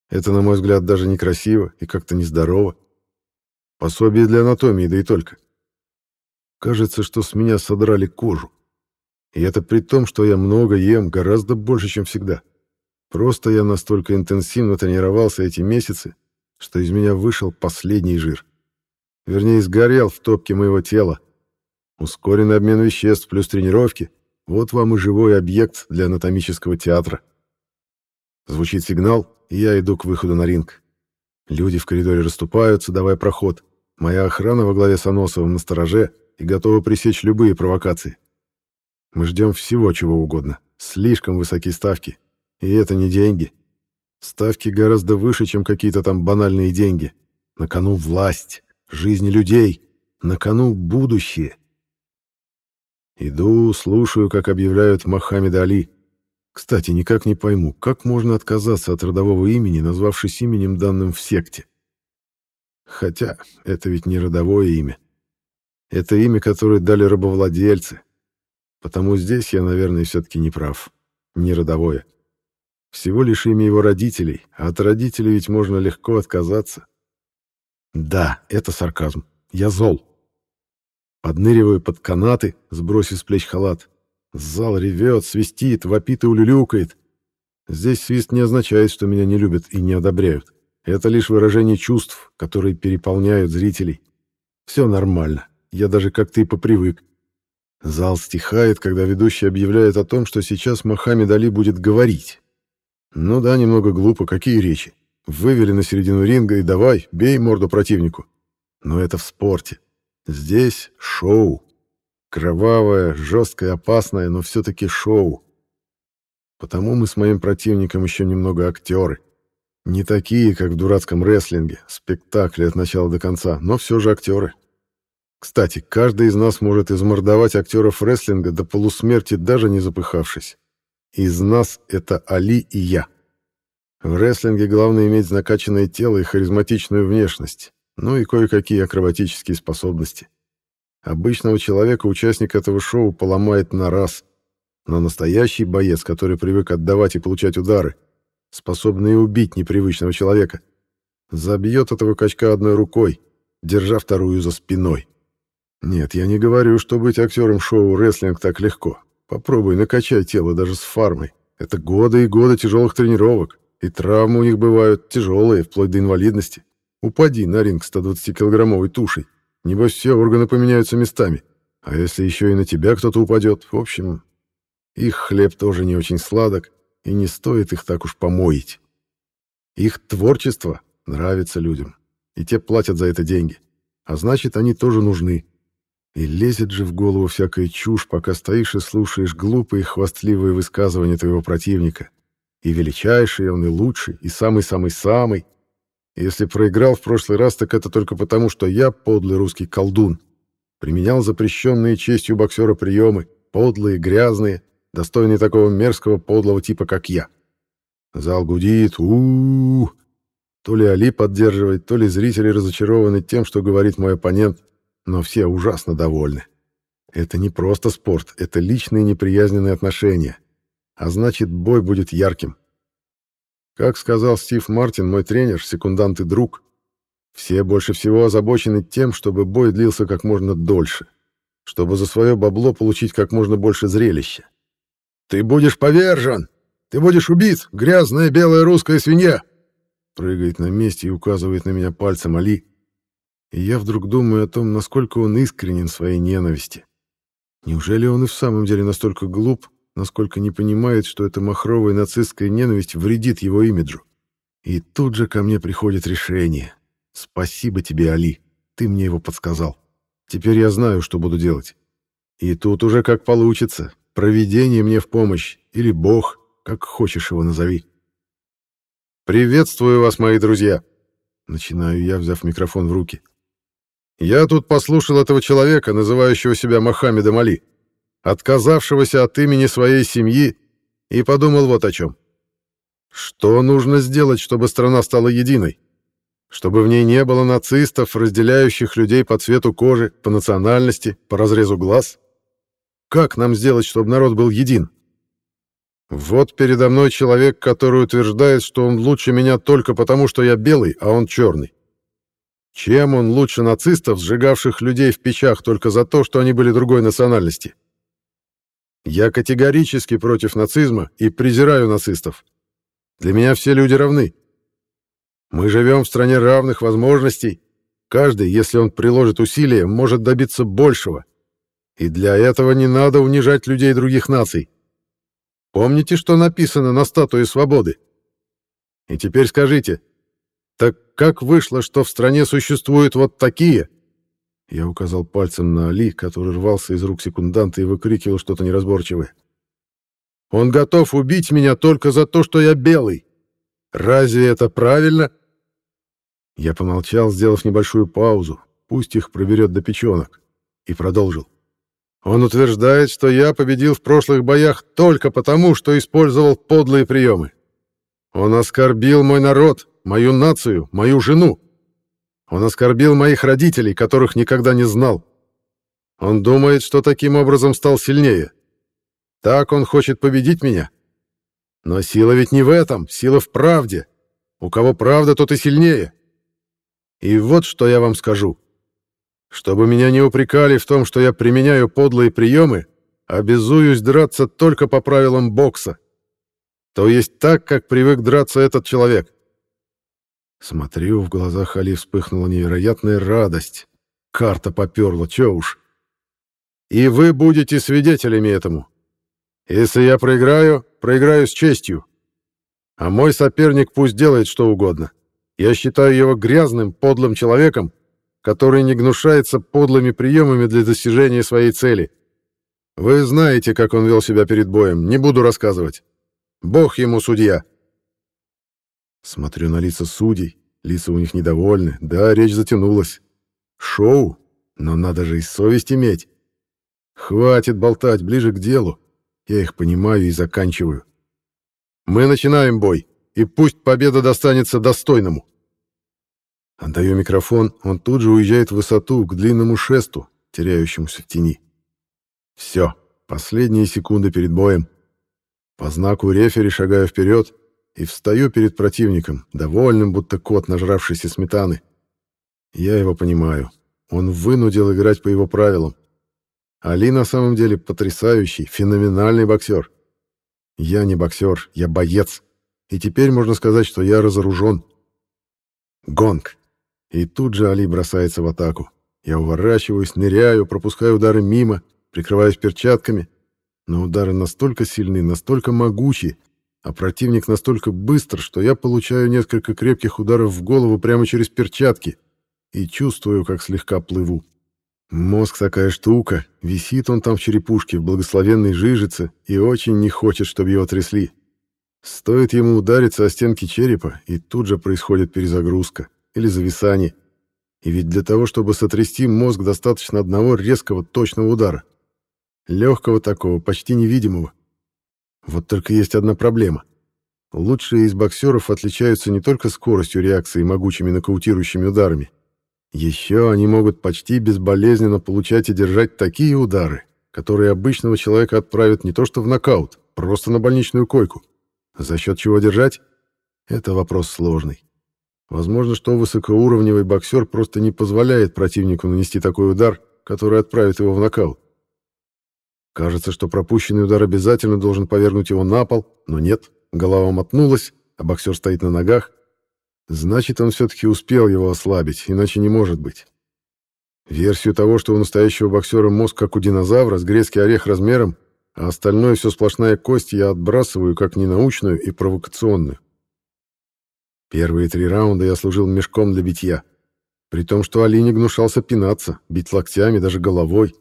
Это, на мой взгляд, даже некрасиво и как-то нездорово. Пособие для анатомии, да и только. Кажется, что с меня содрали кожу. И это при том, что я много ем, гораздо больше, чем всегда. Просто я настолько интенсивно тренировался эти месяцы, что из меня вышел последний жир. Вернее, сгорел в топке моего тела. Ускоренный обмен веществ плюс тренировки — вот вам и живой объект для анатомического театра. Звучит сигнал, и я иду к выходу на ринг. Люди в коридоре расступаются, давая проход. Моя охрана во главе с Аносовым на стороже и готова пресечь любые провокации. Мы ждем всего, чего угодно. Слишком высокие ставки. И это не деньги. Ставки гораздо выше, чем какие-то там банальные деньги. На кону власть, жизни людей, на кону будущее. Иду, слушаю, как объявляют Мохаммеда Али. Кстати, никак не пойму, как можно отказаться от родового имени, назвавшись именем, данным в секте. Хотя это ведь не родовое имя. Это имя, которое дали рабовладельцы. Потому здесь я, наверное, все-таки не прав. Не родовое. Всего лишь имя его родителей, а от родителей ведь можно легко отказаться. Да, это сарказм. Я зол. Подныриваю под канаты, сбросив с плеч халат. Зал ревет, свистит, вопит и улюлюкает. Здесь свист не означает, что меня не любят и не одобряют. Это лишь выражение чувств, которые переполняют зрителей. Все нормально. Я даже как-то и попривык. Зал стихает, когда ведущий объявляет о том, что сейчас Мохаммед Али будет говорить. Ну да, немного глупо, какие речи. Вывели на середину ринга и давай, бей морду противнику. Но это в спорте. Здесь шоу. Кровавое, жесткое, опасное, но все-таки шоу. Потому мы с моим противником еще немного актеры. Не такие, как в дурацком рестлинге, спектакле от начала до конца, но все же актеры. Кстати, каждый из нас может измордовать актеров рестлинга до полусмерти, даже не запыхавшись. Из нас это Али и я. В рестлинге главное иметь накачанное тело и харизматичную внешность, ну и кое-какие акробатические способности. Обычного человека участник этого шоу поломает на раз, но настоящий боец, который привык отдавать и получать удары, способный убить непривычного человека, забьет этого качка одной рукой, держа вторую за спиной. Нет, я не говорю, что быть актером шоу «Рестлинг» так легко. Попробуй накачай тело даже с фармой. Это годы и годы тяжелых тренировок. И травмы у них бывают тяжелые, вплоть до инвалидности. Упади на ринг 120-килограммовой тушей. Небось, все органы поменяются местами. А если еще и на тебя кто-то упадет? В общем, их хлеб тоже не очень сладок, и не стоит их так уж помоить. Их творчество нравится людям, и те платят за это деньги. А значит, они тоже нужны. И лезет же в голову всякая чушь, пока стоишь и слушаешь глупые хвастливые высказывания твоего противника. И величайший он, и лучший, и самый-самый-самый. Если проиграл в прошлый раз, так это только потому, что я, подлый русский колдун, применял запрещенные честью боксера приемы, подлые, грязные, достойные такого мерзкого подлого типа, как я. Зал гудит, у, -у, -у. То ли Али поддерживает, то ли зрители разочарованы тем, что говорит мой оппонент но все ужасно довольны. Это не просто спорт, это личные неприязненные отношения. А значит, бой будет ярким. Как сказал Стив Мартин, мой тренер, секундант и друг, все больше всего озабочены тем, чтобы бой длился как можно дольше, чтобы за свое бабло получить как можно больше зрелища. «Ты будешь повержен! Ты будешь убит, грязная белая русская свинья!» Прыгает на месте и указывает на меня пальцем Али, и я вдруг думаю о том, насколько он искренен в своей ненависти. Неужели он и в самом деле настолько глуп, насколько не понимает, что эта махровая нацистская ненависть вредит его имиджу? И тут же ко мне приходит решение. Спасибо тебе, Али, ты мне его подсказал. Теперь я знаю, что буду делать. И тут уже как получится. Провидение мне в помощь, или Бог, как хочешь его назови. «Приветствую вас, мои друзья!» Начинаю я, взяв микрофон в руки. Я тут послушал этого человека, называющего себя Мохаммедом Али, отказавшегося от имени своей семьи, и подумал вот о чем. Что нужно сделать, чтобы страна стала единой? Чтобы в ней не было нацистов, разделяющих людей по цвету кожи, по национальности, по разрезу глаз? Как нам сделать, чтобы народ был един? Вот передо мной человек, который утверждает, что он лучше меня только потому, что я белый, а он черный. Чем он лучше нацистов, сжигавших людей в печах только за то, что они были другой национальности? Я категорически против нацизма и презираю нацистов. Для меня все люди равны. Мы живем в стране равных возможностей. Каждый, если он приложит усилия, может добиться большего. И для этого не надо унижать людей других наций. Помните, что написано на статуе свободы? И теперь скажите, так как вышло, что в стране существуют вот такие? Я указал пальцем на Али, который рвался из рук секунданта и выкрикивал что-то неразборчивое. Он готов убить меня только за то, что я белый. Разве это правильно? Я помолчал, сделав небольшую паузу, пусть их проберет до печенок, и продолжил. Он утверждает, что я победил в прошлых боях только потому, что использовал подлые приемы. Он оскорбил мой народ, мою нацию, мою жену. Он оскорбил моих родителей, которых никогда не знал. Он думает, что таким образом стал сильнее. Так он хочет победить меня. Но сила ведь не в этом, сила в правде. У кого правда, тот и сильнее. И вот что я вам скажу. Чтобы меня не упрекали в том, что я применяю подлые приемы, обязуюсь драться только по правилам бокса. То есть так, как привык драться этот человек. Смотрю, в глазах Али вспыхнула невероятная радость. Карта поперла, чё уж. И вы будете свидетелями этому. Если я проиграю, проиграю с честью. А мой соперник пусть делает что угодно. Я считаю его грязным, подлым человеком, который не гнушается подлыми приемами для достижения своей цели. Вы знаете, как он вел себя перед боем, не буду рассказывать. Бог ему судья. Смотрю на лица судей, лица у них недовольны, да, речь затянулась. Шоу, но надо же и совесть иметь. Хватит болтать, ближе к делу. Я их понимаю и заканчиваю. Мы начинаем бой, и пусть победа достанется достойному. Отдаю микрофон, он тут же уезжает в высоту, к длинному шесту, теряющемуся в тени. Все, последние секунды перед боем. По знаку рефери шагаю вперед и встаю перед противником, довольным, будто кот, нажравшийся сметаны. Я его понимаю. Он вынудил играть по его правилам. Али на самом деле потрясающий, феноменальный боксер. Я не боксер, я боец. И теперь можно сказать, что я разоружен. Гонг. И тут же Али бросается в атаку. Я уворачиваюсь, ныряю, пропускаю удары мимо, прикрываюсь перчатками. Но удары настолько сильны, настолько могучи, а противник настолько быстр, что я получаю несколько крепких ударов в голову прямо через перчатки и чувствую, как слегка плыву. Мозг такая штука, висит он там в черепушке, в благословенной жижице, и очень не хочет, чтобы его трясли. Стоит ему удариться о стенки черепа, и тут же происходит перезагрузка или зависание. И ведь для того, чтобы сотрясти мозг, достаточно одного резкого, точного удара. Легкого такого, почти невидимого. Вот только есть одна проблема. Лучшие из боксеров отличаются не только скоростью реакции и могучими нокаутирующими ударами. Еще они могут почти безболезненно получать и держать такие удары, которые обычного человека отправят не то что в нокаут, просто на больничную койку. За счет чего держать? Это вопрос сложный. Возможно, что высокоуровневый боксер просто не позволяет противнику нанести такой удар, который отправит его в нокаут. Кажется, что пропущенный удар обязательно должен повергнуть его на пол, но нет, голова мотнулась, а боксер стоит на ногах. Значит, он все-таки успел его ослабить, иначе не может быть. Версию того, что у настоящего боксера мозг как у динозавра, с грецкий орех размером, а остальное все сплошная кость, я отбрасываю как ненаучную и провокационную. Первые три раунда я служил мешком для битья. При том, что Али не гнушался пинаться, бить локтями, даже головой.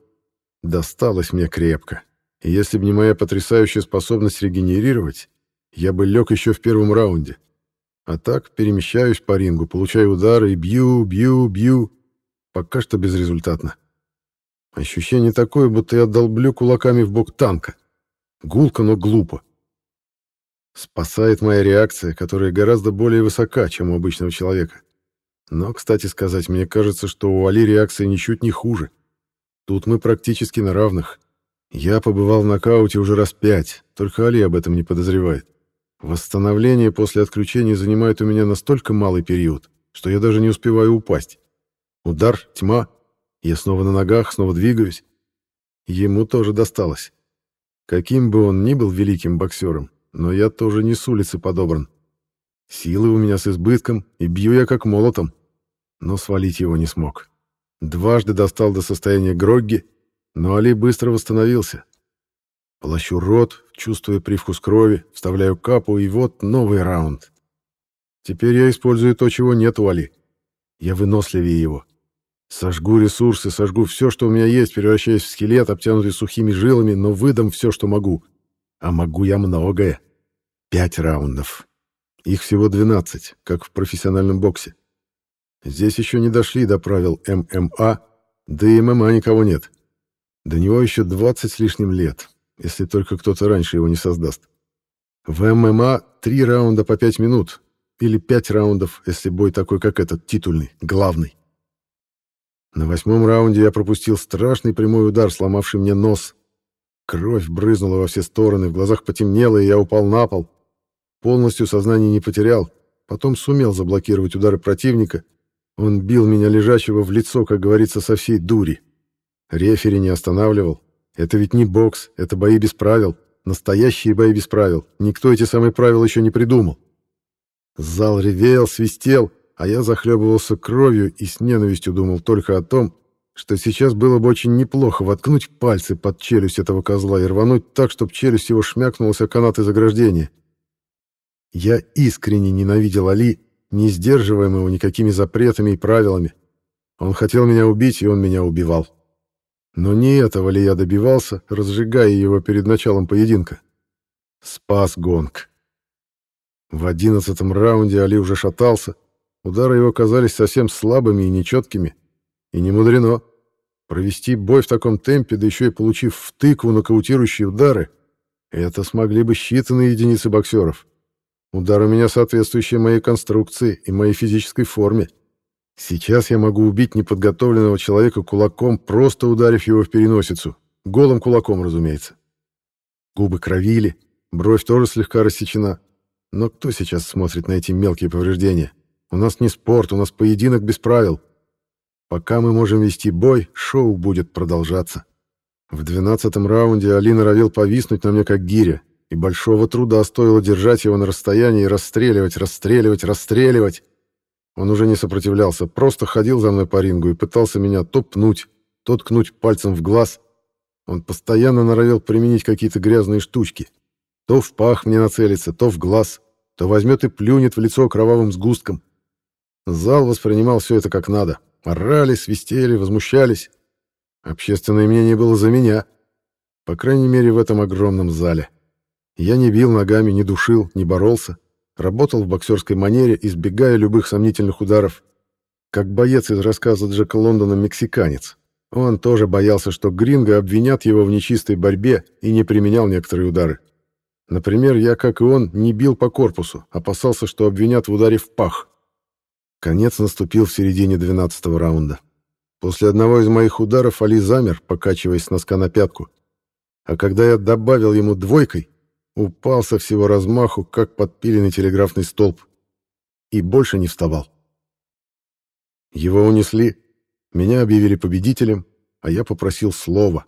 Досталось мне крепко. И если бы не моя потрясающая способность регенерировать, я бы лег еще в первом раунде. А так перемещаюсь по рингу, получаю удары и бью, бью, бью. Пока что безрезультатно. Ощущение такое, будто я долблю кулаками в бок танка. Гулко, но глупо. Спасает моя реакция, которая гораздо более высока, чем у обычного человека. Но, кстати сказать, мне кажется, что у Али реакция ничуть не хуже. Тут мы практически на равных. Я побывал в нокауте уже раз пять, только Али об этом не подозревает. Восстановление после отключения занимает у меня настолько малый период, что я даже не успеваю упасть. Удар, тьма. Я снова на ногах, снова двигаюсь. Ему тоже досталось. Каким бы он ни был великим боксером, но я тоже не с улицы подобран. Силы у меня с избытком, и бью я как молотом. Но свалить его не смог. Дважды достал до состояния Грогги, но Али быстро восстановился. Полощу рот, чувствуя привкус крови, вставляю капу, и вот новый раунд. Теперь я использую то, чего нет у Али. Я выносливее его. Сожгу ресурсы, сожгу все, что у меня есть, превращаясь в скелет, обтянутый сухими жилами, но выдам все, что могу. А могу я многое. Пять раундов. Их всего 12, как в профессиональном боксе. Здесь еще не дошли до правил ММА, да и ММА никого нет. До него еще 20 с лишним лет, если только кто-то раньше его не создаст. В ММА три раунда по пять минут, или пять раундов, если бой такой, как этот, титульный, главный. На восьмом раунде я пропустил страшный прямой удар, сломавший мне нос. Кровь брызнула во все стороны, в глазах потемнело, и я упал на пол. Полностью сознание не потерял, потом сумел заблокировать удары противника. Он бил меня лежачего в лицо, как говорится, со всей дури. Рефери не останавливал. Это ведь не бокс, это бои без правил. Настоящие бои без правил. Никто эти самые правила еще не придумал. Зал ревел, свистел, а я захлебывался кровью и с ненавистью думал только о том, что сейчас было бы очень неплохо воткнуть пальцы под челюсть этого козла и рвануть так, чтобы челюсть его шмякнулась о канаты заграждения. Я искренне ненавидел Али, не сдерживаемого никакими запретами и правилами. Он хотел меня убить, и он меня убивал. Но не этого ли я добивался, разжигая его перед началом поединка? Спас гонг. В одиннадцатом раунде Али уже шатался, Удары его казались совсем слабыми и нечеткими. И не мудрено. Провести бой в таком темпе, да еще и получив в тыкву нокаутирующие удары, это смогли бы считанные единицы боксеров. Удар у меня соответствующий моей конструкции и моей физической форме. Сейчас я могу убить неподготовленного человека кулаком, просто ударив его в переносицу. Голым кулаком, разумеется. Губы кровили, бровь тоже слегка рассечена. Но кто сейчас смотрит на эти мелкие повреждения? У нас не спорт, у нас поединок без правил. Пока мы можем вести бой, шоу будет продолжаться. В двенадцатом раунде Али норовил повиснуть на мне как гиря, и большого труда стоило держать его на расстоянии и расстреливать, расстреливать, расстреливать. Он уже не сопротивлялся, просто ходил за мной по рингу и пытался меня то пнуть, то ткнуть пальцем в глаз. Он постоянно норовил применить какие-то грязные штучки. То в пах мне нацелится, то в глаз, то возьмет и плюнет в лицо кровавым сгустком. Зал воспринимал все это как надо. Орали, свистели, возмущались. Общественное мнение было за меня. По крайней мере, в этом огромном зале. Я не бил ногами, не душил, не боролся. Работал в боксерской манере, избегая любых сомнительных ударов. Как боец из рассказа Джека Лондона «Мексиканец». Он тоже боялся, что Гринго обвинят его в нечистой борьбе и не применял некоторые удары. Например, я, как и он, не бил по корпусу, опасался, что обвинят в ударе в пах. Конец наступил в середине 12 раунда. После одного из моих ударов Али замер, покачиваясь с носка на пятку. А когда я добавил ему двойкой, упал со всего размаху, как подпиленный телеграфный столб. И больше не вставал. Его унесли, меня объявили победителем, а я попросил слова.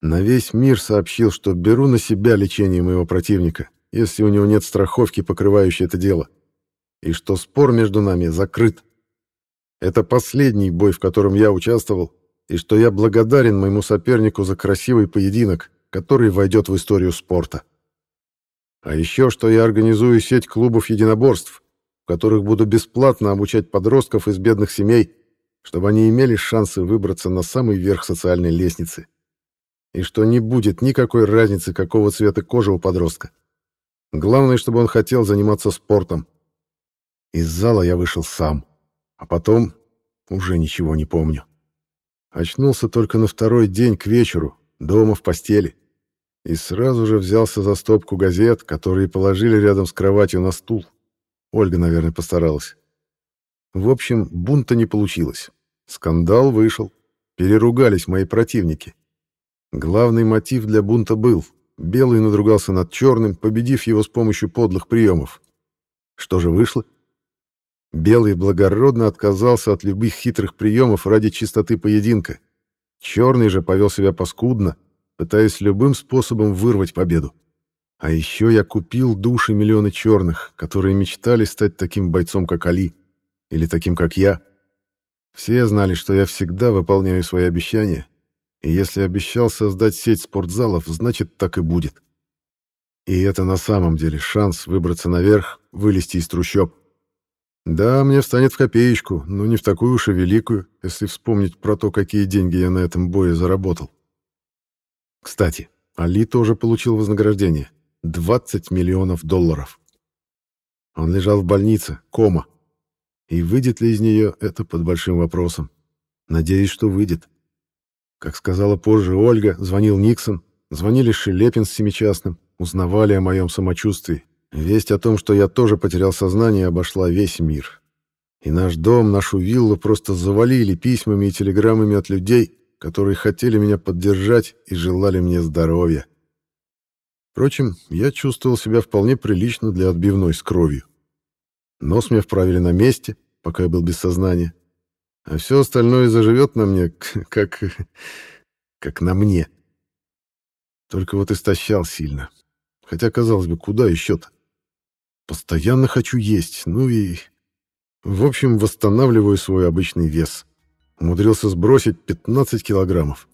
На весь мир сообщил, что беру на себя лечение моего противника, если у него нет страховки, покрывающей это дело и что спор между нами закрыт. Это последний бой, в котором я участвовал, и что я благодарен моему сопернику за красивый поединок, который войдет в историю спорта. А еще, что я организую сеть клубов единоборств, в которых буду бесплатно обучать подростков из бедных семей, чтобы они имели шансы выбраться на самый верх социальной лестницы. И что не будет никакой разницы, какого цвета кожи у подростка. Главное, чтобы он хотел заниматься спортом. Из зала я вышел сам, а потом уже ничего не помню. Очнулся только на второй день к вечеру, дома в постели, и сразу же взялся за стопку газет, которые положили рядом с кроватью на стул. Ольга, наверное, постаралась. В общем, бунта не получилось. Скандал вышел. Переругались мои противники. Главный мотив для бунта был. Белый надругался над черным, победив его с помощью подлых приемов. Что же вышло? Белый благородно отказался от любых хитрых приемов ради чистоты поединка. Черный же повел себя паскудно, пытаясь любым способом вырвать победу. А еще я купил души миллиона черных, которые мечтали стать таким бойцом, как Али, или таким, как я. Все знали, что я всегда выполняю свои обещания, и если обещал создать сеть спортзалов, значит, так и будет. И это на самом деле шанс выбраться наверх, вылезти из трущоб. Да, мне встанет в копеечку, но не в такую уж и великую, если вспомнить про то, какие деньги я на этом бое заработал. Кстати, Али тоже получил вознаграждение. 20 миллионов долларов. Он лежал в больнице, кома. И выйдет ли из нее, это под большим вопросом. Надеюсь, что выйдет. Как сказала позже Ольга, звонил Никсон, звонили Шелепин с Семичастным, узнавали о моем самочувствии. Весть о том, что я тоже потерял сознание, обошла весь мир. И наш дом, нашу виллу просто завалили письмами и телеграммами от людей, которые хотели меня поддержать и желали мне здоровья. Впрочем, я чувствовал себя вполне прилично для отбивной с кровью. Нос мне вправили на месте, пока я был без сознания, а все остальное заживет на мне, как... как на мне. Только вот истощал сильно. Хотя, казалось бы, куда еще-то? Постоянно хочу есть, ну и... В общем, восстанавливаю свой обычный вес. Умудрился сбросить 15 килограммов.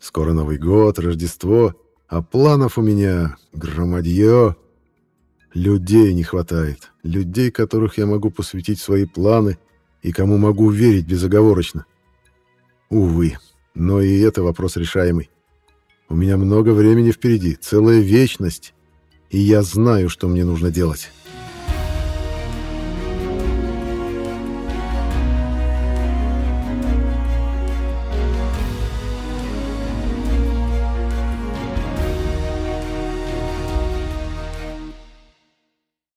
Скоро Новый год, Рождество, а планов у меня громадье. Людей не хватает. Людей, которых я могу посвятить свои планы и кому могу верить безоговорочно. Увы, но и это вопрос решаемый. У меня много времени впереди, целая вечность, и я знаю, что мне нужно делать».